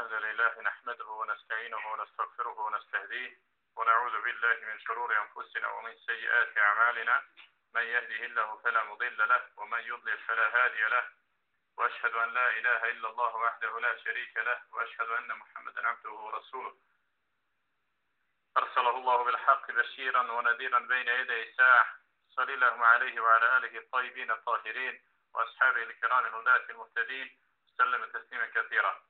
الحمد لله نحمده ونستعينه ونستغفره ونستهديه ونعوذ بالله من شرور أنفسنا ومن سيئات أعمالنا. من يهده الله فلا مضل له ومن يضلل فلا هادي له. وأشهد أن لا إله إلا الله وحده لا شريك له وأشهد أن محمدا عبده ورسوله. أرسله الله بالحق بشيرا ونذيرا بين يدي الساعة صلى الله عليه وعلى آله الطيبين الطاهرين وأصحابه الكرام الهداة المهتدين. سلم تسليما كثيرا.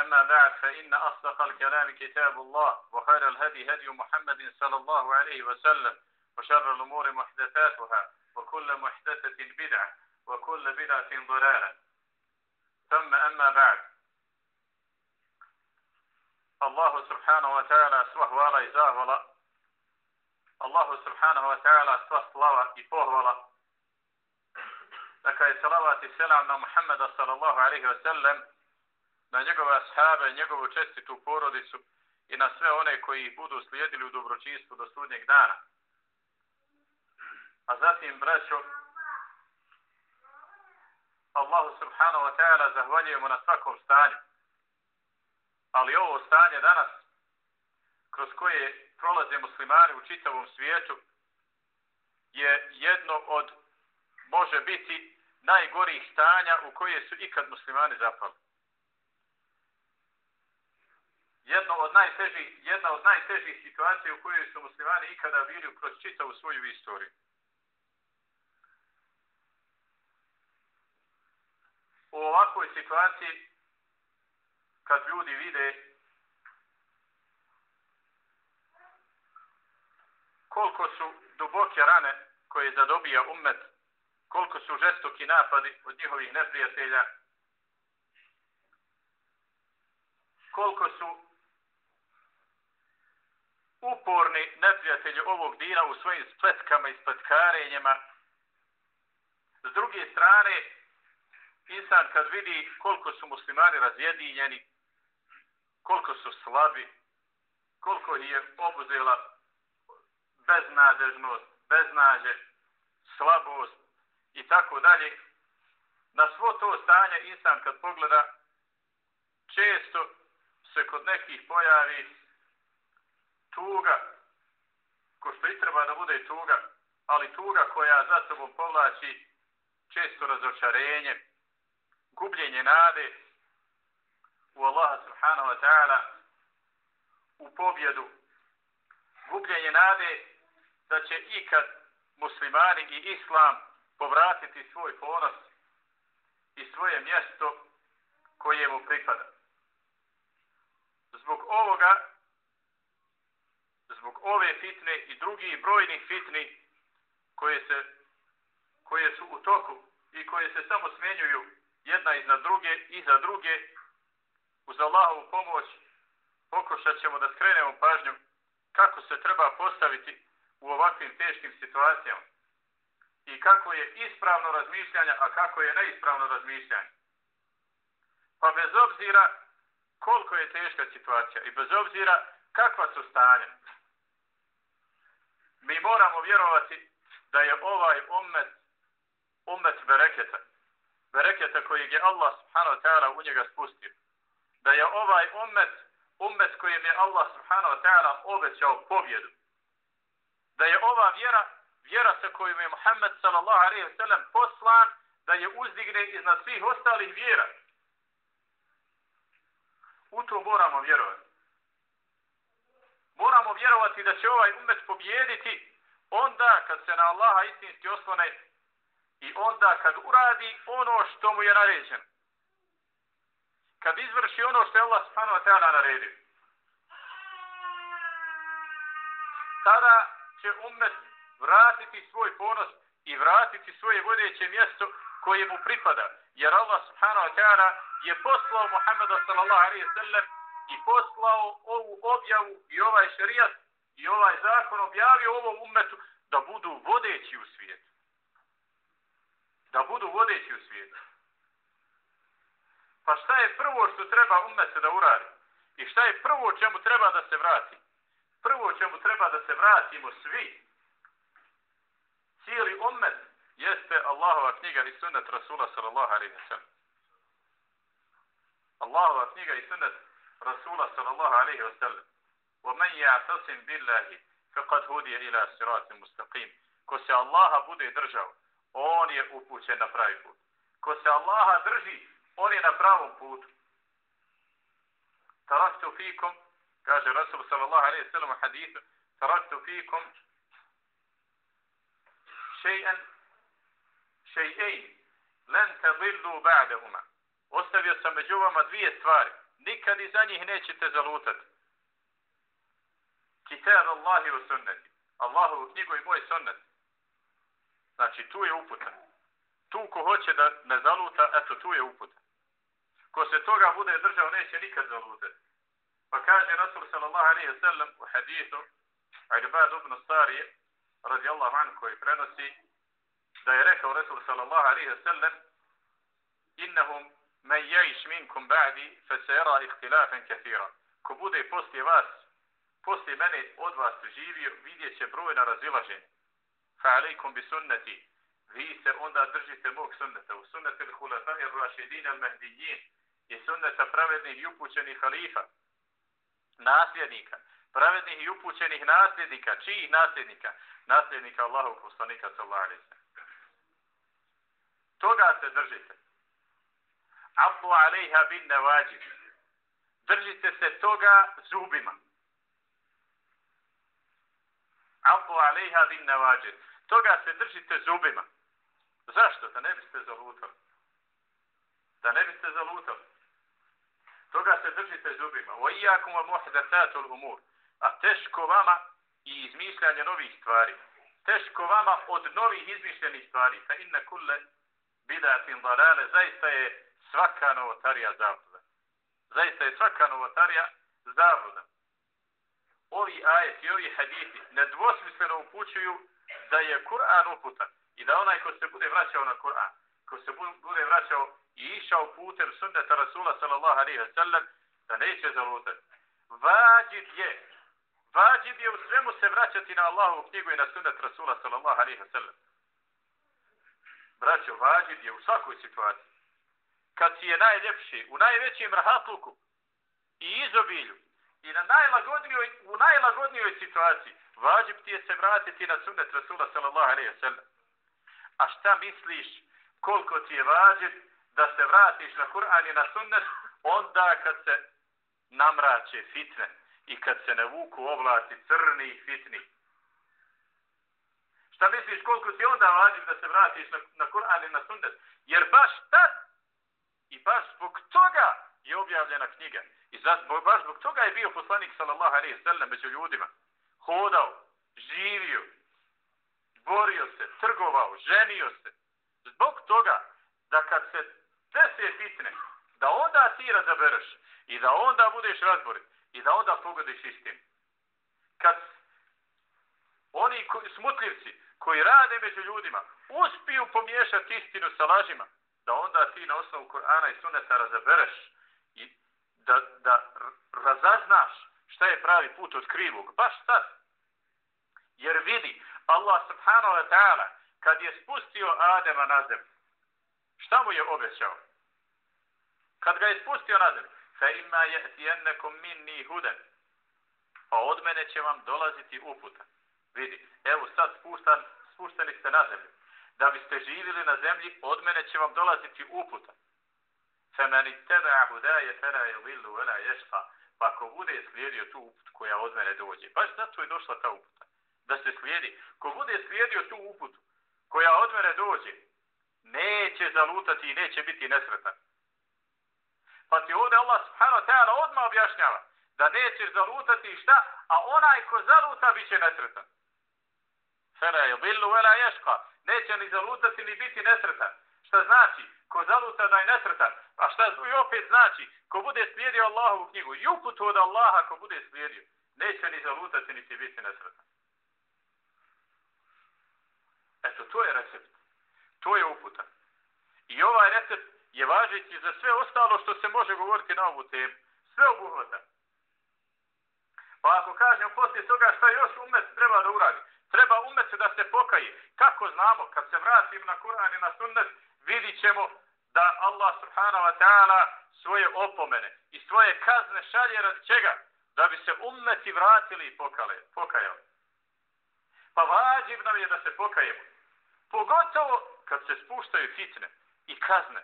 أما بعد فإن أصدق الكلام كتاب الله وخير الهدي هدي محمد صلى الله عليه وسلم وشر الأمور محدثاتها وكل محدثة بدعة وكل بدعة ضلالة. ثم أما بعد الله سبحانه وتعالى سوه ولا إزاه ولا الله سبحانه وتعالى صلاة إفوه ولا لكي صلوات السلام na Muhammeda sallallahu alaihi wa sallam na njegove ashaabe, njegovu čestitu porodicu i na sve one koji budu slijedili u dobročinstvu do sudnjeg dana. A zatim, braćo, Allahu subhanahu wa ta'ala zahvaljujemo na svakom stanju. Ali ovo stanje danas, kroz koje prolaze muslimani u čitavom svijetu, je jedno od, može biti, najgorih stanja u koje su ikad muslimani zapali jedno od najtežih, jedna od najtežih situacija u kojoj su muslimani ikada bili kroz čitavu svoju istoriju. U ovakvoj situaciji, kad ljudi vide koliko su duboke rane koje zadobija ummet, koliko su žestoki napadi od njihovih neprijatelja, koliko su uporni neprijatelji ovog dina u svojim spletkama i spletkarenjima. S druge strane, insan kad vidi koliko su muslimani razjedinjeni, koliko su slabi, koliko je obuzela beznadežnost, beznađe, slabost i tako dalje, na svo to stanje insan kad pogleda, često se kod nekih pojavi tuga, ko što i treba da bude tuga, ali tuga koja za sobom povlači često razočarenje, gubljenje nade u Allaha subhanahu wa ta'ala, u pobjedu, gubljenje nade da će ikad muslimani i islam povratiti svoj ponos i svoje mjesto koje mu pripada. Zbog ovoga ove fitne i drugi brojnih fitni koje, se, koje su u toku i koje se samo smjenjuju jedna iznad druge i za druge, uz Allahovu pomoć pokušat ćemo da skrenemo pažnju kako se treba postaviti u ovakvim teškim situacijama i kako je ispravno razmišljanje, a kako je neispravno razmišljanje. Pa bez obzira koliko je teška situacija i bez obzira kakva su stanja, mi moramo vjerovati da je ovaj ummet ummet bereketa. Bereketa kojeg je Allah subhanahu wa ta'ala u njega spustio. Da je ovaj ummet ummet kojem je Allah subhanahu wa ta'ala obećao pobjedu. Da je ova vjera vjera sa kojom je Muhammed sallallahu alaihi wa sallam poslan da je uzdigne iznad svih ostalih vjera. U to moramo vjerovati moramo vjerovati da će ovaj umet pobjediti onda kad se na Allaha istinski oslone i onda kad uradi ono što mu je naređeno. Kad izvrši ono što je Allah subhanahu wa ta'ala naredio. Tada će umet vratiti svoj ponos i vratiti svoje vodeće mjesto koje mu pripada. Jer Allah subhanahu wa ta'ala je poslao Muhammeda sallallahu alaihi sallam i poslao ovu objavu i ovaj šarijat i ovaj zakon objavio ovom umetu da budu vodeći u svijetu. Da budu vodeći u svijetu. Pa šta je prvo što treba umetu da uradi? I šta je prvo čemu treba da se vrati? Prvo čemu treba da se vratimo svi. Cijeli umet jeste Allahova knjiga i sunnet Rasula sallallahu alaihi wa sallam. Allahova knjiga i sunnet Rasula sallallahu alaihi wa sallam. ومن يعتصم بالله فقد هدي إلى صراط مستقيم ko se Allaha bude držao on je upućen na pravi put ko se Allaha drži on je na pravom putu taraktu fikum kaže Rasul sallallahu alaihi wa sallam u hadithu taraktu fikum še'an še'ejn len tadillu ba'dahuma ostavio sam među vama dvije stvari nikad iza njih nećete zalutati kitab Allahi u sunneti. Allahovu knjigu i moj sunnet. Znači, tu je uputa. Tu ko hoće da ne zaluta, eto, tu je uputa. Ko se toga bude držao, neće nikad zalutati. Pa kaže Rasul sallallahu alaihi wa sallam u hadithu, Aibad ibn Starije, radijallahu anhu koji prenosi, da je rekao Rasul sallallahu alaihi wa sallam, innahum men jajiš minkum ba'di, fe se era ihtilafen kathira. Ko bude poslije vas poslije mene od vas živio, vidjet će brojna razilaženja. Fa alaikum bi sunnati. Vi se onda držite mog sunneta. U sunneti l'hulafa ir rašidin al mahdijin. je sunneta pravednih i upućenih halifa. Nasljednika. Pravednih i upućenih nasljednika. Čijih nasljednika? Nasljednika Allahu poslanika sallallahu alaihi Toga se držite. Abdu alejha bin nevađib. Držite se toga zubima. Abdu alejha bin nevađib. Toga se držite zubima. Zašto? Da ne biste zalutali. Da ne biste zalutali. Toga se držite zubima. O iakum wa muhdathatul umur. A teško vama i izmišljanje novih stvari. Teško vama od novih izmišljenih stvari. Fa inna kulle bidatin dalale. Zaista je svaka novotarija zabluda. Zaista je svaka novotarija zabluda ovi ajeti i ovi hadithi nedvosmisleno upućuju da je Kur'an uputan i da onaj ko se bude vraćao na Kur'an, ko se bude vraćao i išao putem sunneta Rasula sallallahu alaihi wa sallam, da neće zalutati. Vađib je, vađib je u svemu se vraćati na Allahovu knjigu i na sunnet Rasula sallallahu alaihi wa sallam. Braćo, vađib je u svakoj situaciji. Kad si je najljepši, u najvećem rahatluku i izobilju, i na najlagodnijoj, u najlagodnijoj situaciji vađib ti je se vratiti na sunnet Rasula sallallahu alaihi wa sallam. A šta misliš koliko ti je vađib da se vratiš na Kur'an i na sunnet onda kad se namrače fitne i kad se ne vuku oblaci crni i fitni. Šta misliš koliko ti onda vađib da se vratiš na, na Kur'an i na sunnet? Jer baš tad i baš zbog toga je objavljena knjiga. I zbog, baš zbog toga je bio poslanik sallallahu alaihi sallam među ljudima. Hodao, živio, borio se, trgovao, ženio se. Zbog toga da kad se dese fitne, da onda ti razabereš i da onda budeš razborit i da onda pogodiš istim. Kad oni koji, smutljivci koji rade među ljudima uspiju pomiješati istinu sa lažima, da onda ti na osnovu Kur'ana i Sunneta razabereš i da, da razaznaš šta je pravi put od krivog. Baš sad. Jer vidi, Allah subhanahu wa ta'ala, kad je spustio Adema na zemlju, šta mu je obećao? Kad ga je spustio na zemlju, fa ima je tijennekom minni huden, pa od mene će vam dolaziti uputa. Vidi, evo sad spustan, spusteni ste na zemlju Da biste živjeli na zemlji, od mene će vam dolaziti uputa. فمن اتبع هداي فلا يضل ولا يشقى Pa ako bude slijedio tu uputu koja od mene dođe, baš zato je došla ta uputa, da se slijedi. Ko bude slijedio tu uputu koja od mene dođe, neće zalutati i neće biti nesretan. Pa ti ovdje Allah subhanahu wa ta'ala odmah objašnjava da nećeš zalutati šta, a onaj ko zaluta bit će nesretan. Fela je billu vela ješka. Neće ni zalutati ni biti nesretan. Šta znači? Ko zaluta da je nesretan. A šta i opet znači? Ko bude slijedio Allahovu knjigu i uputu od Allaha ko bude slijedio. Neće ni zalutati ni biti nesretan. Eto, to je recept. To je uputa. I ovaj recept je važeći za sve ostalo što se može govoriti na ovu temu. Sve obuhvata. Pa ako kažem poslije toga šta još umet treba da uradi, treba umet da se pokaje. Kako znamo, kad se vratim na Kur'an i na sunnet, vidit ćemo da Allah subhanahu wa ta'ala svoje opomene i svoje kazne šalje rad čega? Da bi se umeti vratili i pokale, pokajali. Pa vađiv nam je da se pokajemo. Pogotovo kad se spuštaju fitne i kazne.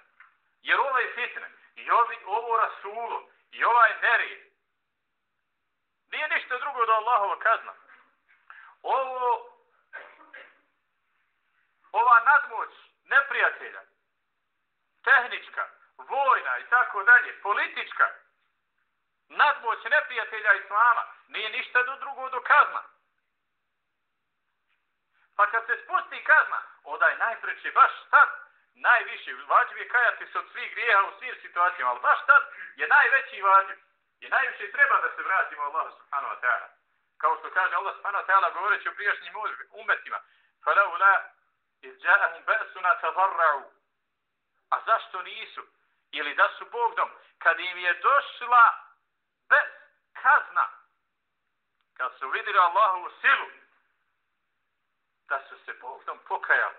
Jer ovaj fitne i ovi, ovo rasulo i ovaj nerijed nije ništa drugo do Allahova kazna. Ovo ova nadmoć neprijatelja tehnička, vojna i tako dalje, politička nadmoć neprijatelja Islama nije ništa do drugo do kazna. Pa kad se spusti kazna, onda je najpreće baš sad najviše. Vađiv je kajati se od svih grijeha u svim situacijama, ali baš tad je najveći vađiv. I najviše treba da se vratimo Allahu subhanahu wa ta'ala Kao što kaže Allah subhanahu wa ta'ala govoreći o prijašnjim umetima. فَلَوْ لَا إِذْ جَاءَهُمْ بَأْسُنَا تَضَرَّعُوا A zašto nisu? Ili da su Bogdom, kad im je došla bez kazna, kad su vidjeli Allahovu silu, da su se Bogdom pokajali,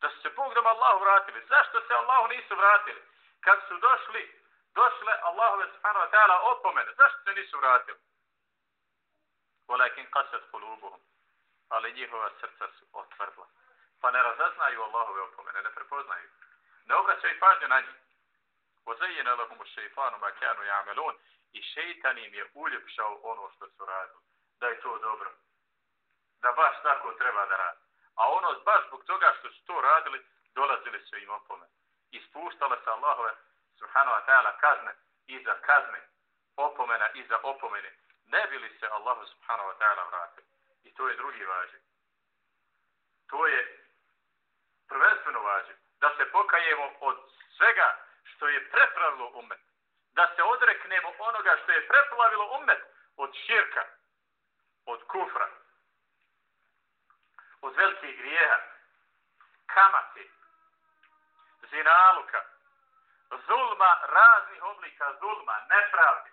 da su se Bogdom Allahu vratili. Zašto se Allahu nisu vratili? Kad su došli, došle Allahove subhanahu wa ta'ala opomene, zašto se nisu vratili? Volekin kasat kulubuhum. Ali njihova srca su otvrdla. Pa ne razaznaju Allahove opomene, ne prepoznaju. Ne obraćaju pažnju na njih. Ozajjena lahumu šeitanu makanu jamelun. I šeitan im je uljepšao ono što su radili. Da je to dobro. Da baš tako treba da radi. A ono baš zbog toga što su to radili, dolazili su im opomene. Ispuštala se Allahove, subhanahu wa ta'ala, kazne iza kazne, opomena iza opomene. Ne bili se Allahu subhanahu wa ta'ala vratili. I to je drugi vađen. To je prvenstveno vađen da se pokajemo od svega što je prepravilo umet. Da se odreknemo onoga što je preplavilo umet od širka, od kufra, od velikih grijeha, kamati, zinaluka, zulma, raznih oblika zulma, nepravdi,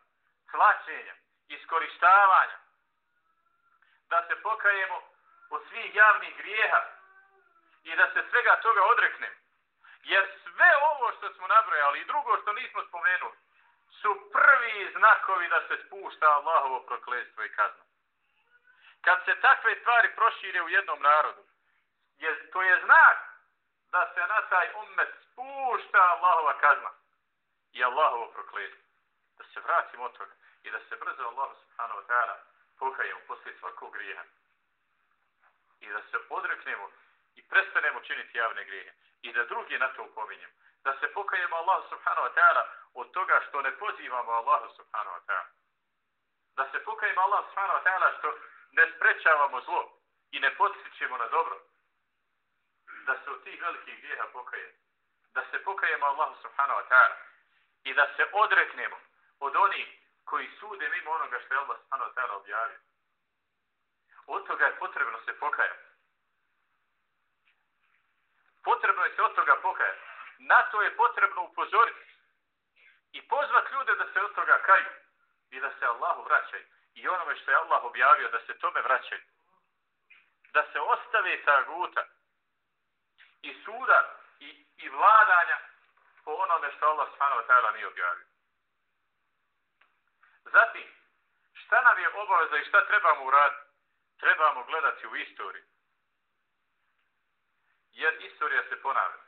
tlačenja, iskorištavanja, da se pokajemo od svih javnih grijeha i da se svega toga odreknemo. Jer sve ovo što smo nabrojali i drugo što nismo spomenuli su prvi znakovi da se spušta Allahovo prokledstvo i kazna. Kad se takve stvari prošire u jednom narodu, je, to je znak da se na taj ummet spušta Allahova kazna i Allahovo prokledstvo. Da se vratimo od toga i da se brzo Allah subhanahu wa ta'ala pokajemo poslije svakog grijeha. I da se odreknemo i prestanemo činiti javne grijehe i da drugi na to upominjemo. Da se pokajemo Allah subhanahu wa ta'ala od toga što ne pozivamo Allah subhanahu wa ta'ala. Da se pokajemo Allah subhanahu wa ta'ala što ne sprečavamo zlo i ne podsjećemo na dobro. Da se od tih velikih grijeha pokajemo. Da se pokajemo Allah subhanahu wa ta'ala i da se odreknemo od onih koji sude mimo onoga što je Allah stano wa objavio. Od toga je potrebno se pokajati potrebno je se od toga pokajati. Na to je potrebno upozoriti. I pozvati ljude da se od toga kaju. I da se Allahu vraćaju. I onome što je Allah objavio da se tome vraćaju. Da se ostave ta guta. I suda. I, i vladanja. Po onome što Allah subhanahu wa ta'ala nije objavio. Zatim. Šta nam je obaveza i šta trebamo uraditi? Trebamo gledati u istoriju jer istorija se ponavlja.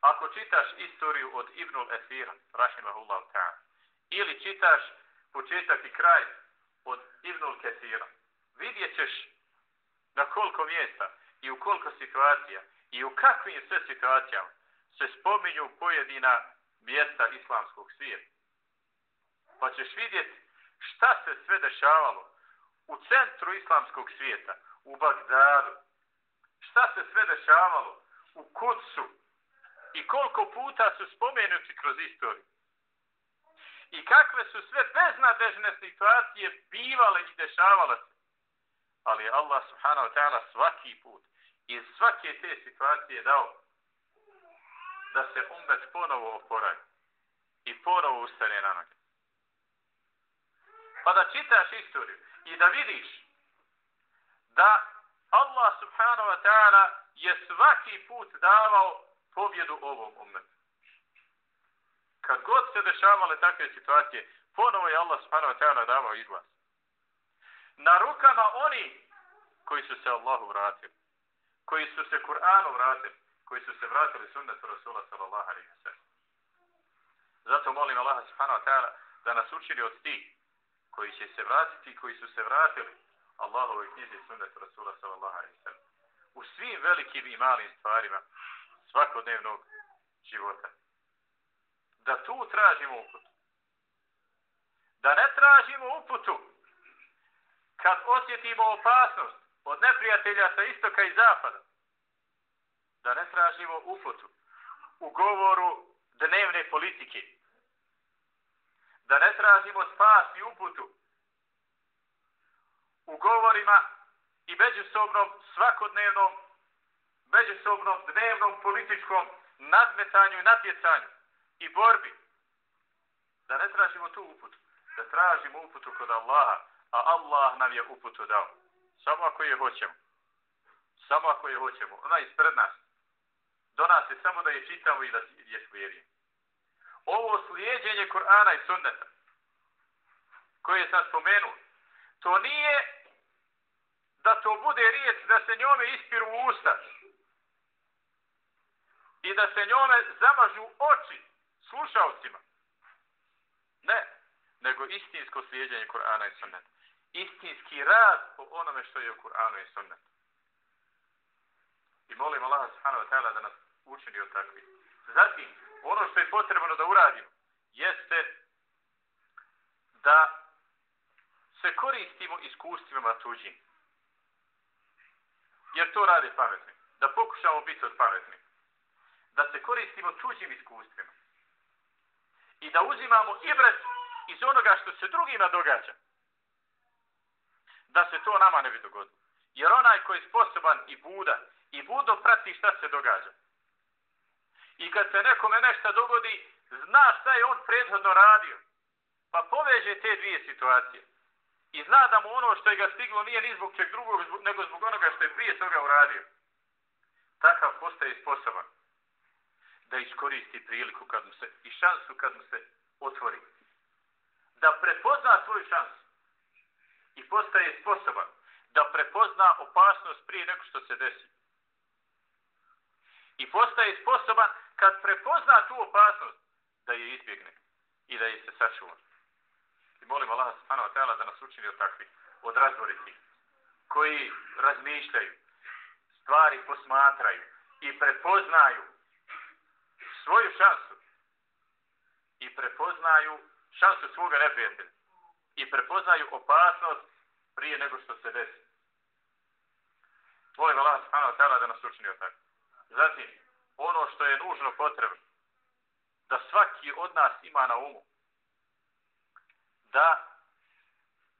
Ako čitaš istoriju od Ibnul Esira, rahimahullahu ta'ala, ili čitaš početak i kraj od Ibnul Kesira, Vidjet ćeš na koliko mjesta i u koliko situacija i u kakvim sve situacijama se spominju pojedina mjesta islamskog svijeta. Pa ćeš vidjeti šta se sve dešavalo u centru islamskog svijeta, u Bagdadu. Šta se sve dešavalo u Kudsu i koliko puta su spomenuti kroz istoriju. I kakve su sve beznadežne situacije bivale i dešavale se. Ali Allah subhanahu wa ta'ala svaki put iz svake te situacije dao da se umet ponovo oporavi i ponovo ustane na noge. Pa da čitaš istoriju i da vidiš da Allah subhanahu wa ta'ala je svaki put davao pobjedu ovom umetu. Kad god se dešavale takve situacije, ponovo je Allah subhanahu wa ta'ala davao izlaz. Na rukama oni koji su se Allahu vratili, koji su se Kur'anu vratili, koji su se vratili sunnetu Rasula sallallahu alaihi wa sallam. Zato molim Allah subhanahu wa ta'ala da nas učili od tih koji će se vratiti i koji su se vratili Allahove knjizi sunnet Rasula sallallahu alaihi sallam. U svim velikim i malim stvarima svakodnevnog života. Da tu tražimo uputu. Da ne tražimo uputu kad osjetimo opasnost od neprijatelja sa istoka i zapada. Da ne tražimo uputu u govoru dnevne politike. Da ne tražimo spas i uputu u govorima i međusobnom svakodnevnom međusobnom dnevnom političkom nadmetanju i natjecanju i borbi. Da ne tražimo tu uputu. Da tražimo uputu kod Allaha, a Allah nam je uputu dao. Samo ako je hoćemo. Samo ako je hoćemo. Ona je ispred nas. Do nas je samo da je čitamo i da je slijedimo. Ovo slijedjenje Kur'ana i sunneta koje sam spomenuo, to nije da to bude riječ da se njome ispiru usta i da se njome zamažu oči slušalcima. Ne, nego istinsko slijedjenje Kur'ana i sunneta istinski rad po onome što je u Kur'anu i sunnetu. I molim Allah subhanahu wa ta'ala da nas učini od takvih. Zatim, ono što je potrebno da uradimo, jeste da se koristimo iskustvima tuđim. Jer to rade pametni. Da pokušamo biti od pametni. Da se koristimo tuđim iskustvima. I da uzimamo ibret iz onoga što se drugima događa da se to nama ne bi dogodilo. Jer onaj koji je sposoban i budan i budo prati šta se događa. I kad se nekome nešto dogodi, zna šta je on prethodno radio. Pa poveže te dvije situacije. I zna da mu ono što je ga stiglo nije ni zbog čeg drugog, nego zbog onoga što je prije toga uradio. Takav postaje sposoban da iskoristi priliku kad mu se, i šansu kad mu se otvori. Da prepozna svoju šansu i postaje sposoban da prepozna opasnost prije nego što se desi. I postaje sposoban kad prepozna tu opasnost da je izbjegne i da je se sačuva. I molim Allah subhanahu wa ta'ala da nas učini od takvih, od razboriti, koji razmišljaju, stvari posmatraju i prepoznaju svoju šansu i prepoznaju šansu svoga neprijatelja i prepoznaju opasnost prije nego što se desi. Molim Allah subhanahu wa ta'ala da nas učini od takvih. Zatim, ono što je nužno potrebno, da svaki od nas ima na umu, da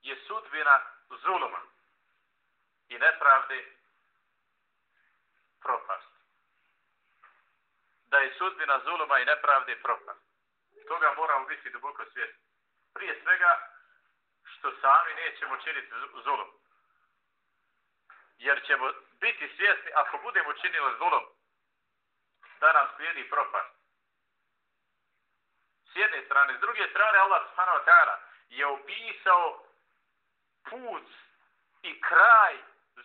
je sudbina zuluma i nepravde propast. Da je sudbina zuluma i nepravde propast. Toga moramo biti duboko svjesni. Prije svega, što sami nećemo činiti zulum. Jer ćemo biti svjesni, ako budemo činili zulum, da nam slijedi propast. S jedne strane. S druge strane, Allah subhanahu wa ta'ala je opisao put i kraj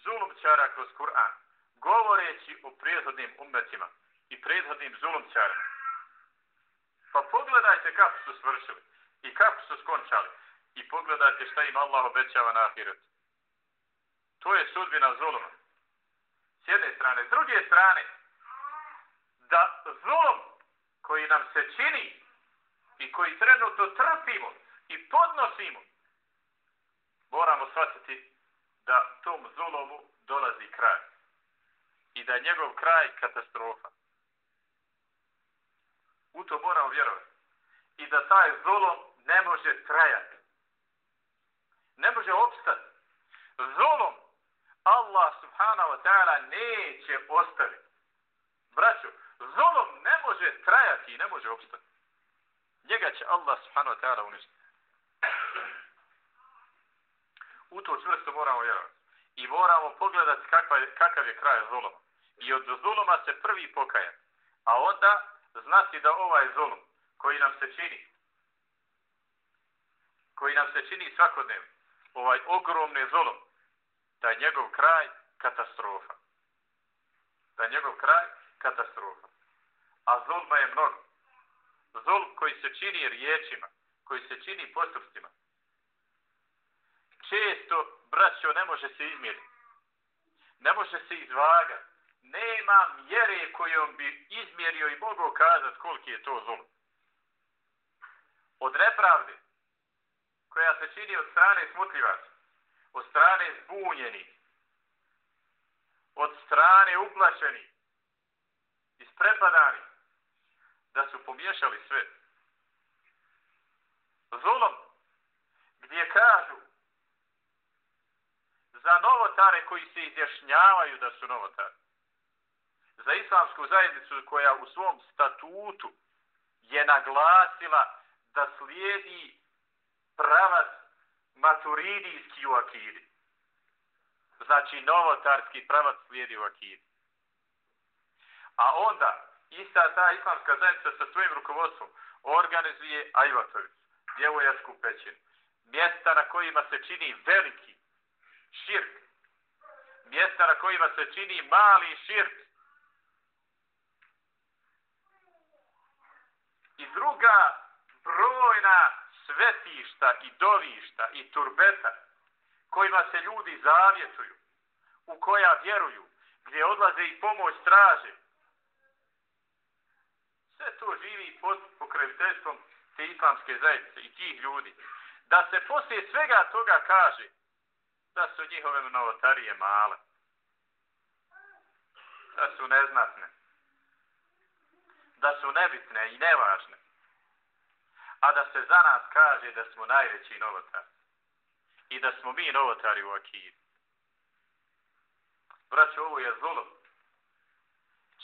zulumčara kroz Kur'an, govoreći o prethodnim umetima i prethodnim zulumčarima. Pa pogledajte kako su svršili i kako su skončali i pogledajte šta im Allah obećava na ahiretu. To je sudbina zuluma. S jedne strane. S druge strane, da zlom koji nam se čini i koji trenutno trpimo i podnosimo, moramo shvatiti da tom zlomu dolazi kraj. I da je njegov kraj katastrofa. U to moramo vjerovati. I da taj zlom ne može trajati. Ne može opstati. Zlom Allah subhanahu wa ta'ala neće ostaviti. Braćo, Zolom ne može trajati i ne može opstati. Njega će Allah subhanahu wa ta'ala uništiti. U to čvrsto moramo vjerovati. I moramo pogledati kakva je, kakav je kraj zoloma. I od zoloma se prvi pokaja. A onda znati da ovaj zolom koji nam se čini, koji nam se čini svakodnevno, ovaj ogromni zolom, da je njegov kraj katastrofa. Da je njegov kraj katastrofa. A zulma je mnogo. Zulm koji se čini riječima, koji se čini postupcima, često, braćo, ne može se izmjeriti. Ne može se izvagati. Nema mjere kojom bi izmjerio i mogao kazati koliki je to zulm. Od nepravde, koja se čini od strane smutljivaca, od strane zbunjenih, od strane uplašenih, isprepadanih, da su pomiješali sve. Zulom, gdje kažu za novotare koji se izjašnjavaju da su novotari, za islamsku zajednicu koja u svom statutu je naglasila da slijedi pravac maturidijski u akidi. Znači, novotarski pravac slijedi u akidi. A onda, ista ta islamska zajednica sa svojim rukovodstvom organizuje Ajvatović, djevojačku pećinu. Mjesta na kojima se čini veliki širk. Mjesta na kojima se čini mali širk. I druga brojna svetišta i dovišta i turbeta kojima se ljudi zavjetuju, u koja vjeruju, gdje odlaze i pomoć traže. Sve to živi pod pokraviteljstvom te islamske zajednice i tih ljudi. Da se poslije svega toga kaže da su njihove novotarije male. Da su neznatne. Da su nebitne i nevažne a da se za nas kaže da smo najveći novotari. I da smo mi novotari u akidu. Braćo, ovo je zulom.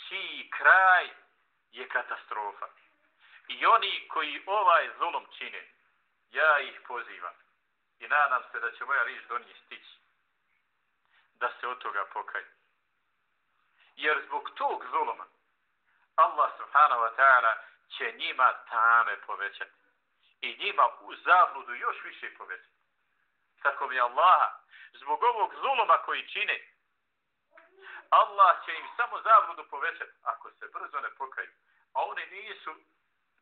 Čiji kraj je katastrofa. I oni koji ovaj zulum čine, ja ih pozivam. I nadam se da će moja riž do njih stići. Da se od toga pokaju. Jer zbog tog zuluma Allah subhanahu wa ta'ala će njima tame povećati i njima u zabludu još više povećati. Tako mi Allaha, zbog ovog zuluma koji čine, Allah će im samo zabludu povećati ako se brzo ne pokaju. A oni nisu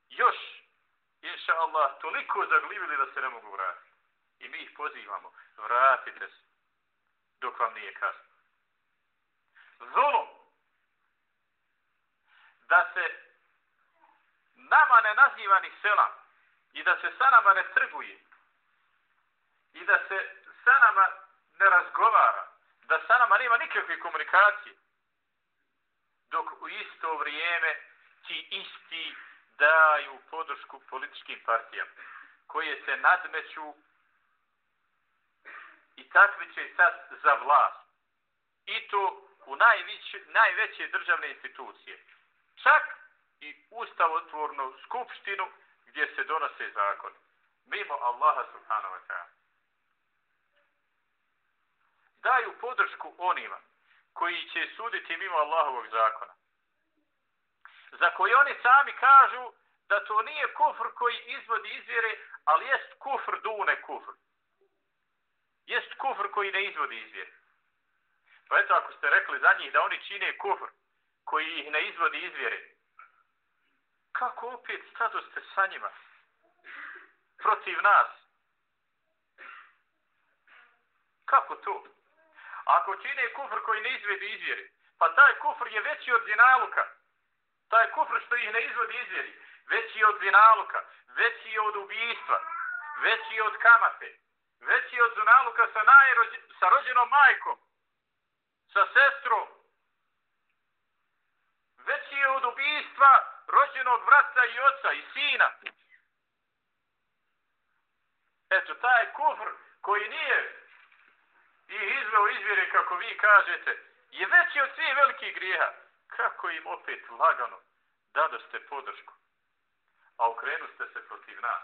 još, inša Allah, toliko zaglivili da se ne mogu vratiti. I mi ih pozivamo, vratite se dok vam nije kasno. Zulum. da se nama ne naziva ni selam, i da se sa nama ne trguje i da se sa nama ne razgovara, da sa nama nema nikakve komunikacije, dok u isto vrijeme ti isti daju podršku političkim partijama koje se nadmeću i takmiče sad za vlast. I to u najveće, najveće državne institucije. Čak i ustavotvornu skupštinu gdje se donose zakon. Mimo Allaha subhanahu wa ta'ala. Daju podršku onima koji će suditi mimo Allahovog zakona. Za koje oni sami kažu da to nije kufr koji izvodi izvjere, ali jest kufr dune kufr. Jest kufr koji ne izvodi izvjere. Pa eto, ako ste rekli za njih da oni čine kufr koji ih ne izvodi izvjere, kako opet stadoste sa njima protiv nas Kako to? Ako čine kufr koji ne izvedi izvjeri, pa taj kufr je veći od zinaluka. Taj kufr što ih ne izvodi izvjeri, veći je od zinaluka, veći je od ubijstva, veći je od kamate, veći je od zinaluka sa, najrođe, sa rođenom majkom, sa sestrom, veći je od ubijstva rođenog vrata i oca i sina. Eto, taj kufr koji nije i izveo izvjere, kako vi kažete, je veći od svih velikih grijeha. Kako im opet lagano dadoste podršku, a okrenuste se protiv nas.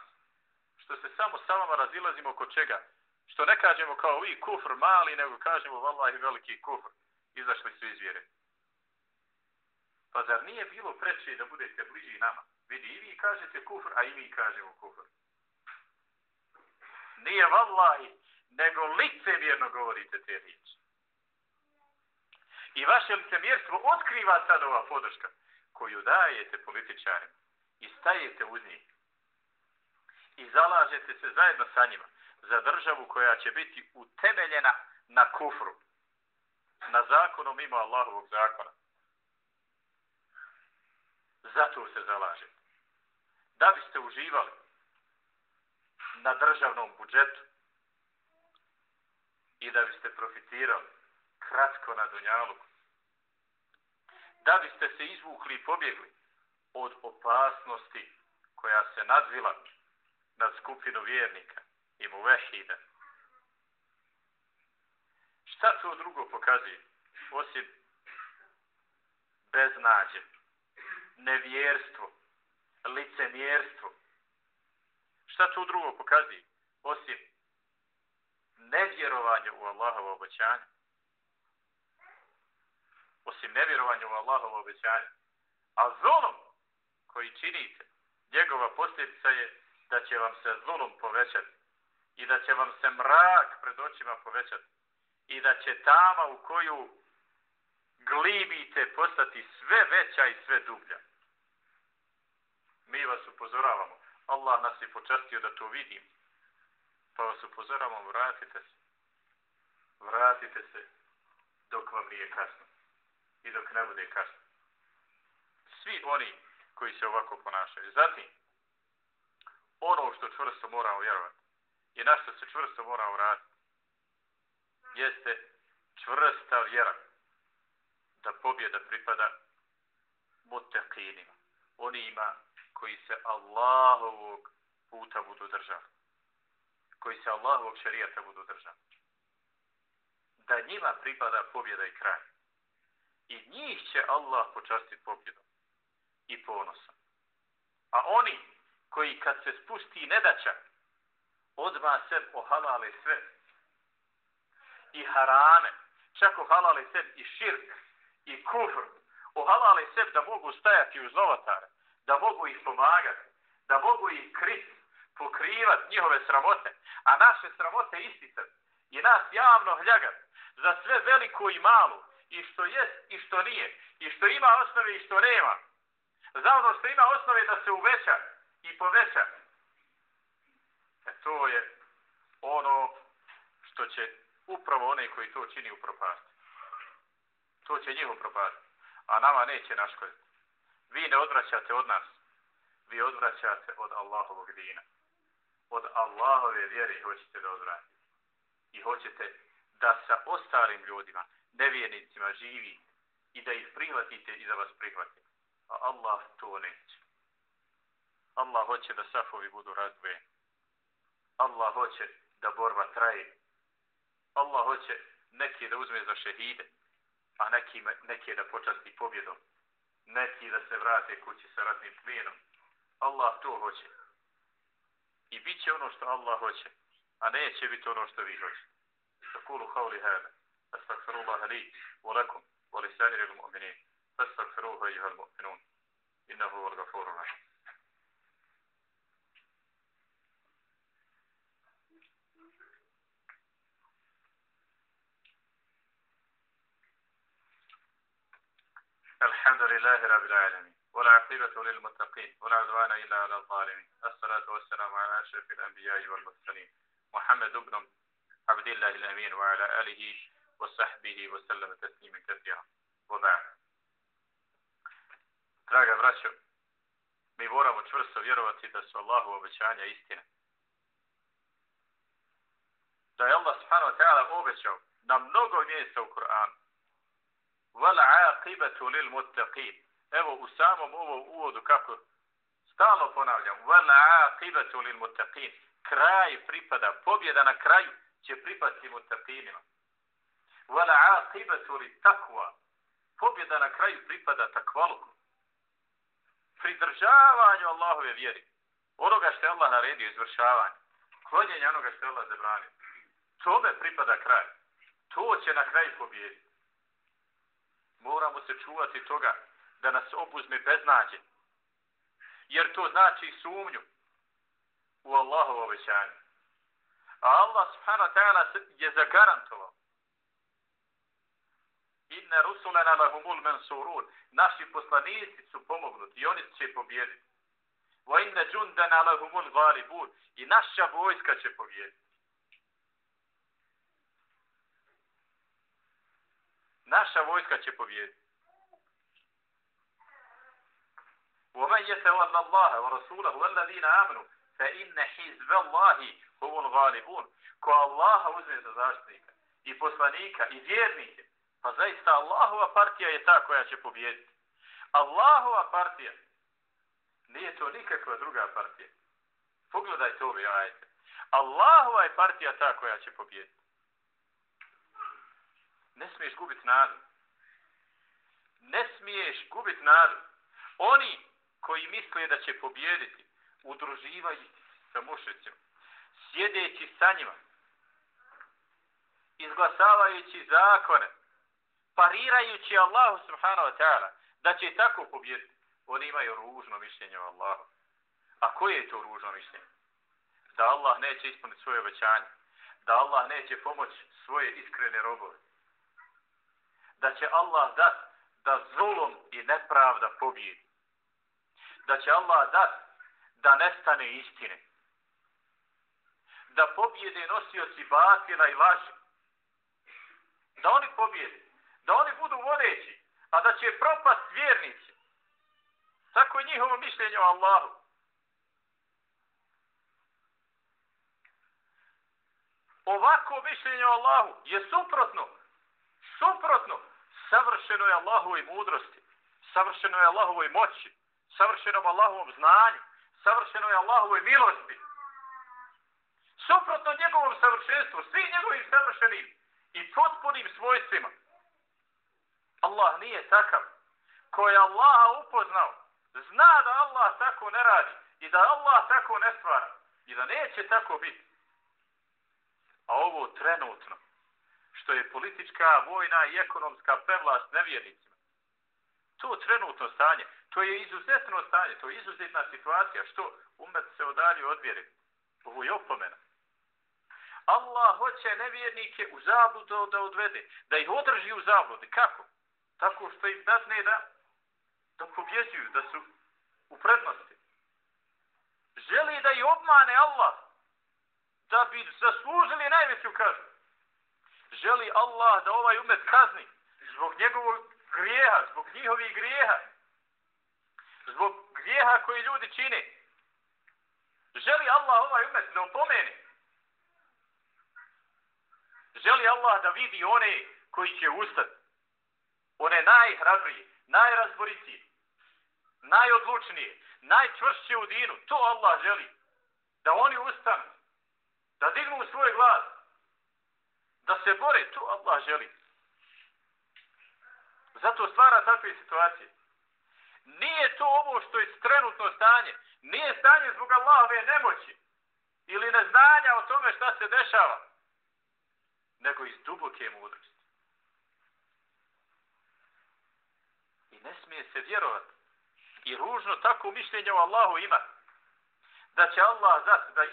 Što se samo sa vama razilazimo oko čega? Što ne kažemo kao vi kufr mali, nego kažemo vallahi veliki kufr. Izašli su izvjere. Pa zar nije bilo preče da budete bliži nama? Vidi, i vi kažete kufr, a i mi kažemo kufr. Nije vallahi, nego licemjerno govorite te riječi. I vaše licemjerstvo otkriva sad ova podrška koju dajete političarima i stajete uz njih i zalažete se zajedno sa njima za državu koja će biti utemeljena na kufru, na zakonom mimo Allahovog zakona. Zato se zalažete. Da biste uživali na državnom budžetu i da biste profitirali kratko na dunjalu. Da biste se izvukli i pobjegli od opasnosti koja se nadvila nad skupinu vjernika i muvehida. Šta to drugo pokazuje? Osim beznađe, nevjerstvo, licemjerstvo. Šta to drugo pokazuje? Osim nevjerovanje u Allahovo obećanje. Osim nevjerovanja u Allahovo obećanje. A zulom koji činite, njegova posljedica je da će vam se zulom povećati i da će vam se mrak pred očima povećati i da će tama u koju glibite postati sve veća i sve dublja. Mi vas upozoravamo. Allah nas je počastio da to vidimo. Pa vas upozoravamo, vratite se. Vratite se dok vam nije kasno. I dok ne bude kasno. Svi oni koji se ovako ponašaju. Zatim, ono što čvrsto moramo vjerovati i na što se čvrsto moramo vratiti jeste čvrsta vjera da pobjeda pripada mutekinima. Onima koji se Allahovog puta budu držali koji se Allahovog šarijata budu držati. Da njima pripada pobjeda i kraj. I njih će Allah počastiti pobjedom i ponosom. A oni koji kad se spusti nedaća, odmah se ohalale sve i harame, čak ohalale se i širk i kufr, ohalale se da mogu stajati uz novatare, da mogu ih pomagati, da mogu ih kriti, pokrivat njihove sramote, a naše sramote isticat i nas javno hljagat za sve veliko i malo, i što jest i što nije, i što ima osnove i što nema, za ono što ima osnove da se uveća i poveća. E to je ono što će upravo one koji to čini upropasti. To će njih upropasti, a nama neće naškoditi. Vi ne odvraćate od nas, vi odvraćate od Allahovog dina od Allahove vjere hoćete da odvratite. I hoćete da sa ostalim ljudima, nevjernicima živi i da ih prihvatite i da vas prihvatite. A Allah to neće. Allah hoće da safovi budu razdvojeni. Allah hoće da borba traje. Allah hoće neki da uzme za šehide, a neki, neki da počasti pobjedom. Neki da se vrate kući sa ratnim plijenom. Allah to hoće i bit će ono što Allah hoće, a neće biti ono što vi hoćete. Takulu hauli hada. Astagfirullaha li, wa lakum, wa li sairi l-mu'minin. Astagfirullaha iha l-mu'minun. Innahu wal gafuru rahim. الحمد لله رب العالمين ولا والعاقبة للمتقين ولا عدوان إلا على الظالمين الصلاة والسلام على أشرف الأنبياء والمرسلين محمد بن عبد الله الأمين وعلى آله وصحبه وسلم تسليما كثيرا وبعد دراجة براشو mi moramo čvrsto vjerovati da su Allahu obećanja istina. Da je Allah subhanahu wa ta'ala obećao na mnogo mjesta u Kur'anu. Wal aqibatu lil muttaqin. Evo u samom ovom uvodu kako stalno ponavljam. vela aqibatu lil muttaqin. Kraj pripada, pobjeda na kraju će pripasti muttaqinima. Wal aqibatu lit taqwa. Pobjeda na kraju pripada takvaluku pridržavanju Allahove vjeri. Onoga što je Allah naredio izvršavanje. Klonjenje onoga što je Allah zabranio. Tome pripada kraj. To će na kraju pobijediti. Moramo se čuvati toga da nas obuzme beznađe. Jer to znači sumnju u Allahovo obećanje. A Allah subhanahu wa ta'ala je zagarantovao inna rusulana lahumul mansurun naši poslanici su pomognuti i oni će pobjediti. wa inna jundana lahumul ghalibun i naša vojska će pobijediti naša vojska će pobijediti ومن يتولى الله ورسوله والذين آمنوا فإن حزب الله هم الغالبون ko Allaha uzme za zaštitnika i poslanika i vjernike Pa zaista Allahova partija je ta koja će pobijediti. Allahova partija nije to nikakva druga partija. Pogledajte ove ajete. Allahova je partija ta koja će pobijediti. Ne smiješ gubiti nadu. Ne smiješ gubiti nadu. Oni koji misle da će pobijediti, udruživaju sa mušicima, sjedeći sa njima, izglasavajući zakone, parirajući Allahu subhanahu wa ta'ala da će tako pobjediti, oni imaju ružno mišljenje o Allahu. A koje je to ružno mišljenje? Da Allah neće ispuniti svoje obećanje. Da Allah neće pomoći svoje iskrene robove. Da će Allah dati da zulom i nepravda pobjedi. Da će Allah dat da nestane istine. Da pobjede nosioci batila i laži. Da oni pobjede da oni budu vodeći, a da će propast vjernici. Tako je njihovo mišljenje o Allahu. Ovako mišljenje o Allahu je suprotno. Suprotno. Savršeno je Allahovoj mudrosti. Savršeno je Allahovoj moći savršenom Allahovom znanju. Savršeno je Allahovoj milosti. Suprotno njegovom savršenstvu, svim njegovim savršenim i potpunim svojstvima. Allah nije takav. Ko je Allaha upoznao, zna da Allah tako ne radi i da Allah tako ne stvara i da neće tako biti. A ovo trenutno, što je politička, vojna i ekonomska prevlast nevjernicima, to trenutno stanje, to je izuzetno stanje, to je izuzetna situacija, što umet se odalje odvjeri. Ovo je opomena. Allah hoće nevjernike u zabludu da odvede, da ih održi u zabludi. Kako? tako što im dadne da, da pobjeđuju, da su u prednosti. Želi da ih obmane Allah, da bi zaslužili najveću kaznu. Želi Allah da ovaj umet kazni zbog njegovog grijeha, zbog njihovih grijeha, grijeha koji ljudi čine. Želi Allah ovaj umet da opomeni. Želi Allah da vidi one koji će ustati one najhrabrije, najrazboritije, najodlučnije, najčvršće u dinu, to Allah želi. Da oni ustanu, da dignu svoj glas, da se bore, to Allah želi. Zato stvara takve situacije. Nije to ovo što je trenutno stanje. Nije stanje zbog Allahove nemoći ili neznanja o tome šta se dešava, nego iz duboke mudrosti. I ne smije se vjerovati. I ružno tako mišljenje o Allahu ima. Da će Allah zati da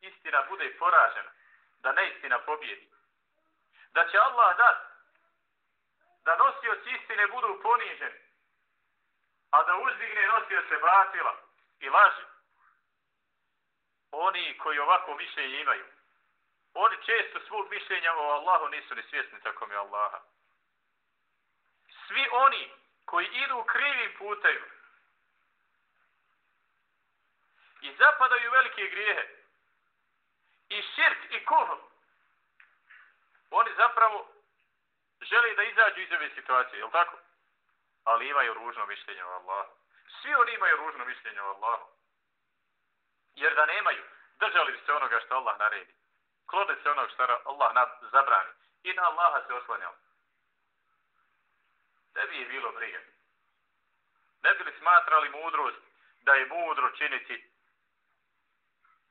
istina bude poražena. Da neistina pobjedi. Da će Allah dati da nosioci istine budu poniženi. A da uzdigne nosio se batila i laži. Oni koji ovako mišljenje imaju. Oni često svog mišljenja o Allahu nisu ni svjesni tako mi Allaha. Svi oni koji idu krivim putem i zapadaju velike grijehe i širk i kufr, oni zapravo žele da izađu iz ove situacije, je tako? Ali imaju ružno mišljenje o Allahu. Svi oni imaju ružno mišljenje o Allahu. Jer da nemaju, držali bi se onoga što Allah naredi. Klode se onoga što Allah zabrani. I na Allaha se oslanjali. Ne bi je bilo briga. Ne bi li smatrali mudrost da je mudro činiti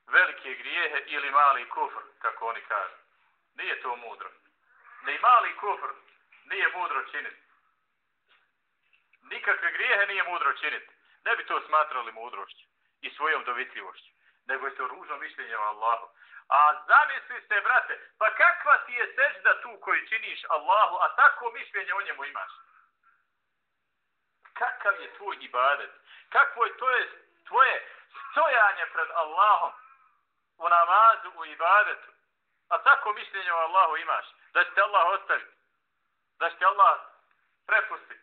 velike grijehe ili mali kufr, kako oni kažu. Nije to mudro. Ni mali kufr nije mudro činiti. Nikakve grijehe nije mudro činiti. Ne bi to smatrali mudrošću i svojom dovitljivošću. Nego je to ružno mišljenje o Allahu. A zamisli se, brate, pa kakva ti je sežda tu koju činiš Allahu, a tako mišljenje o njemu imaš? Kakav je tvoj ibadet? Kakvo je to je tvoje stojanje pred Allahom u namazu, u ibadetu? A tako mišljenje o Allahu imaš? Da će te Allah ostaviti? Da će te Allah prepustiti?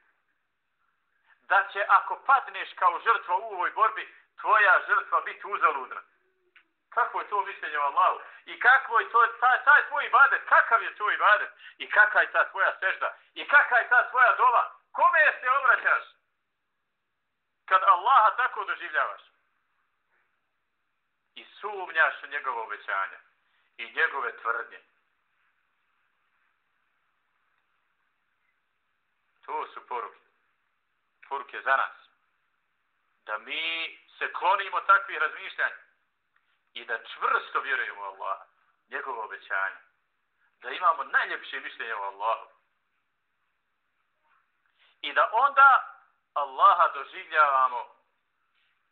Da će ako padneš kao žrtva u ovoj borbi, tvoja žrtva biti uzaludna? Kako je to mišljenje o Allahu? I kako je to, taj, taj tvoj ibadet? Kakav je tvoj ibadet? I kakva je ta tvoja sežda? I kakva je ta tvoja dova? Kome se obraćaš? Kad Allaha tako doživljavaš? I sumnjaš u njegove obećanja i njegove tvrdnje. To su poruke. Poruke za nas. Da mi se klonimo takvih razmišljanja i da čvrsto vjerujemo u Allaha, njegovo obećanje. Da imamo najljepše mišljenje o Allahu. I da onda Allaha doživljavamo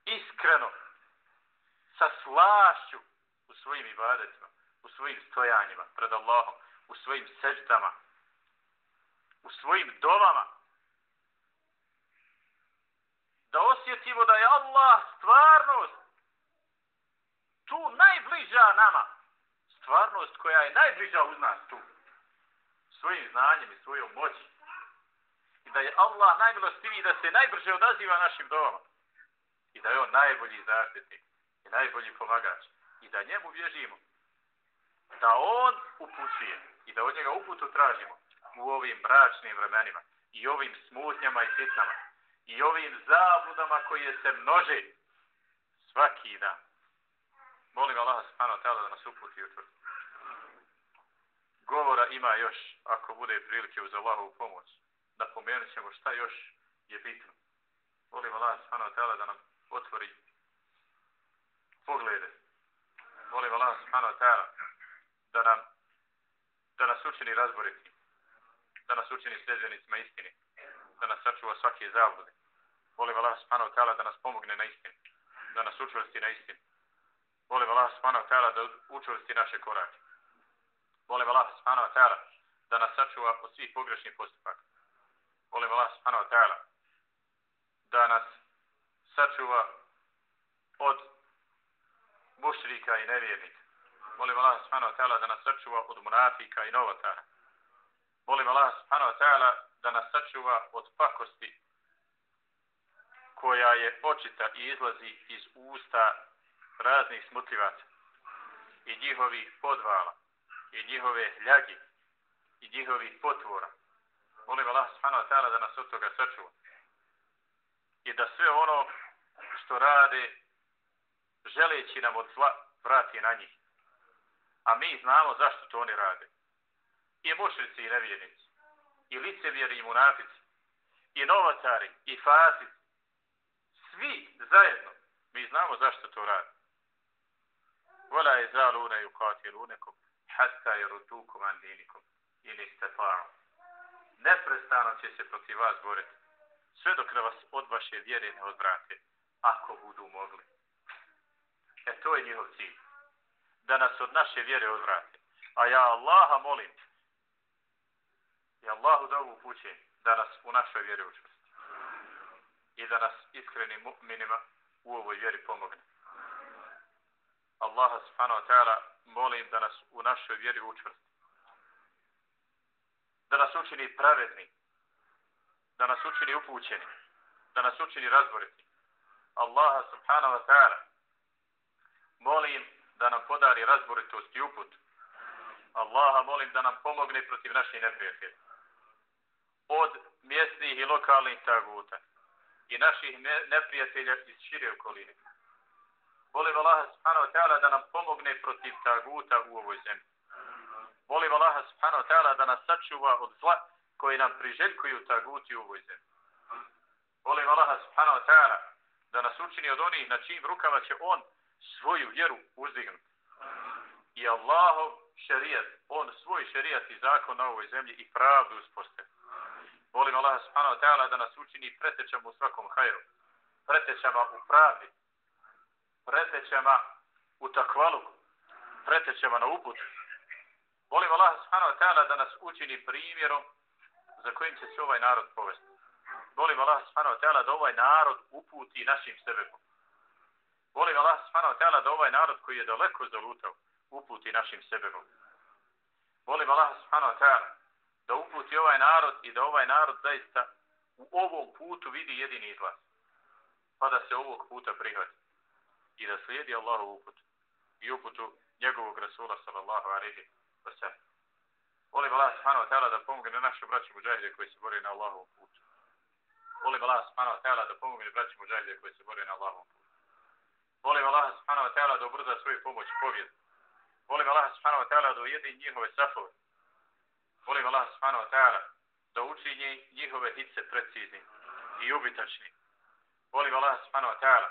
iskreno, sa slašću u svojim ibadetima u svojim stojanjima pred Allahom, u svojim seždama, u svojim dovama. Da osjetimo da je Allah stvarnost tu najbliža nama. Stvarnost koja je najbliža uz nas tu. Svojim znanjem i svojom moći. I da je Allah najmilostiviji da se najbrže odaziva našim domama. I da je on najbolji zaštitnik i najbolji pomagač. I da njemu vježimo da on upućuje i da od njega uputu tražimo u ovim bračnim vremenima i ovim smutnjama i sitnama i ovim zabludama koje se množe svaki dan. Molim Allah subhanahu wa ta'ala da nas uputi u Govora ima još, ako bude prilike uz Allahovu pomoć. Napomenut ćemo šta još je bitno. Molim Allah subhanahu wa ta'ala da nam otvori poglede. Molim Allah subhanahu wa ta'ala da nam da nas učini razboriti, da nas učini sljeđenicima istini, da nas sačuva svake zablude. Volim Allah subhanahu ta'ala da nas pomogne na istini, da nas učvrsti na istini. Volim Allah subhanahu ta'ala da učvrsti naše korake. Volim Allah subhanahu ta'ala da nas sačuva od svih pogrešnih postupaka. Volim Allah subhanahu ta'ala da nas sačuva od mušrika i nevjernika. Molim Allah subhanahu wa ta'ala da nas sačuva od munafika i novotara. Molim Allah subhanahu wa ta'ala da nas sačuva od pakosti koja je očita i izlazi iz usta raznih smutljivaca i njihovih podvala i njihove ljagi i njihovih potvora. Molim Allah subhanahu wa ta'ala da nas od toga sačuva i da sve ono što rade želeći nam od zla vrati na njih a mi znamo zašto to oni rade. I mušnici i nevjernici, i licevjeri i munafici, i novotari, i fasici, svi zajedno, mi znamo zašto to rade. Vola je zalune i ukatilunekom, hasta je rutukom andinikom, ili stefarom. Neprestano će se protiv vas boriti, sve dok vas od vaše vjere ne odvrate, ako budu mogli. E to je njihov cilj da nas od naše vjere odvrate. A ja Allaha molim, i Allahu da ovu da nas u našoj vjeri učvrsti. I da nas iskreni mu'minima u ovoj vjeri pomogne. Allaha subhanahu wa ta'ala molim da nas u našoj vjeri učvrsti. Da nas učini pravedni. Da nas učini upućeni. Da nas učini razboriti. Allaha subhanahu wa ta'ala molim da nam podari razboritost i uput. Allaha molim da nam pomogne protiv naših neprijatelja. Od mjesnih i lokalnih taguta i naših neprijatelja iz šire okoline. Volim Allaha subhanahu wa ta'ala da nam pomogne protiv taguta u ovoj zemlji. Volim Allaha subhanahu wa ta'ala da nas sačuva od zla koji nam priželjkuju taguti u ovoj zemlji. Volim Allaha subhanahu wa ta'ala da nas učini od onih na čijim rukama će on svoju vjeru uzdignuti. I Allahov šerijat, on svoj šerijat i zakon na ovoj zemlji i pravdu uspostavi. Molim Allah subhanahu wa ta'ala da nas učini pretečama u svakom hajru. Pretečama u pravdi. Pretečama u takvalu. Pretečama na uput. Molim Allah subhanahu wa ta'ala da nas učini primjerom za kojim će se ovaj narod povesti. Molim Allah subhanahu wa ta'ala da ovaj narod uputi našim sebebom. Molim Allah subhanahu wa ta'ala da ovaj narod koji je daleko zalutao uputi našim sebebom. Molim Allah subhanahu wa ta'ala da uputi ovaj narod i da ovaj narod zaista u ovom putu vidi jedini izlaz. Pa da se ovog puta prihvati. I da slijedi Allahu uput. I uputu njegovog Rasula sallallahu alaihi wa sallam. Volim Allah subhanahu wa ta'ala da pomogne naše braće muđahide koji se bori na Allahovom putu. Volim Allah subhanahu wa ta'ala da pomogne braće muđahide koji se bori na Allahovom putu. Volim Allah subhanahu wa ta'ala da ubrza svoju pomoć i pobjedu. Volim Allah subhanahu wa ta'ala da ujedi njihove safove. Molim Allah subhanahu wa ta'ala da učini njihove hice precizni i ubitačni. Molim Allah subhanahu wa ta'ala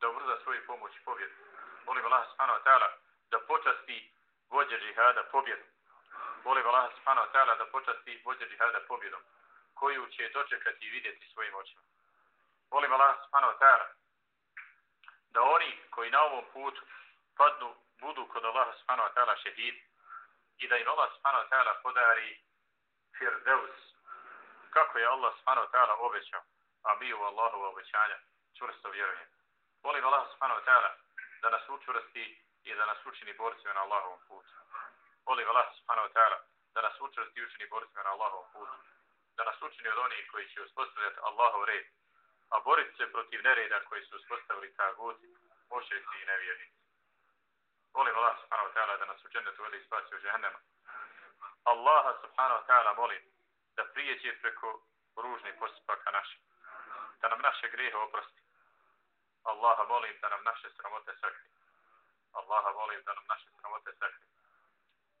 da ubrza svoju pomoć i pobjedu. Molim Allah subhanahu wa ta'ala da počasti vođe džihada pobjedu. Molim Allah subhanahu wa ta'ala da počasti vođe džihada pobjedom koju će dočekati i vidjeti svojim očima. Molim Allah subhanahu wa ta'ala da oni koji na ovom putu padnu budu kod Allaha subhanahu wa ta'ala šehid i da im Allah subhanahu wa ta'ala podari firdeus kako je Allah subhanahu wa ta'ala obećao a mi u Allahu obećanja čvrsto vjerujem. Molim Allah subhanahu wa ta'ala da nas učvrsti i da nas učini borcima na Allahovom putu. Molim Allah subhanahu wa ta'ala da nas učvrsti i učini borcima na Allahovom putu. Da nas učini od onih koji će uspostavljati Allahov red a boriti se protiv nereda koji su uspostavili ta guzi, mošrici i nevjernici. Molim Allah subhanahu wa ta'ala da nas u džennetu veli izbaci u džehennema. Allaha subhanahu wa ta'ala molim da prijeđe preko ružnih postupaka naših. Da nam naše grehe oprosti. Allaha molim da nam naše sramote sakri. Allaha molim da nam naše sramote sakri.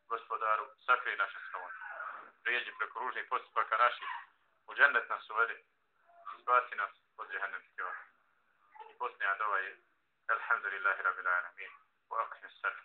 Gospodaru, sakri naše sramote. Prijeđi preko ružnih postupaka naših. U džennet nas uvedi. Spasi nas od džehennemske vatre. I posljednja dova je Alhamdulillahi Rabbil Alamin. work yourself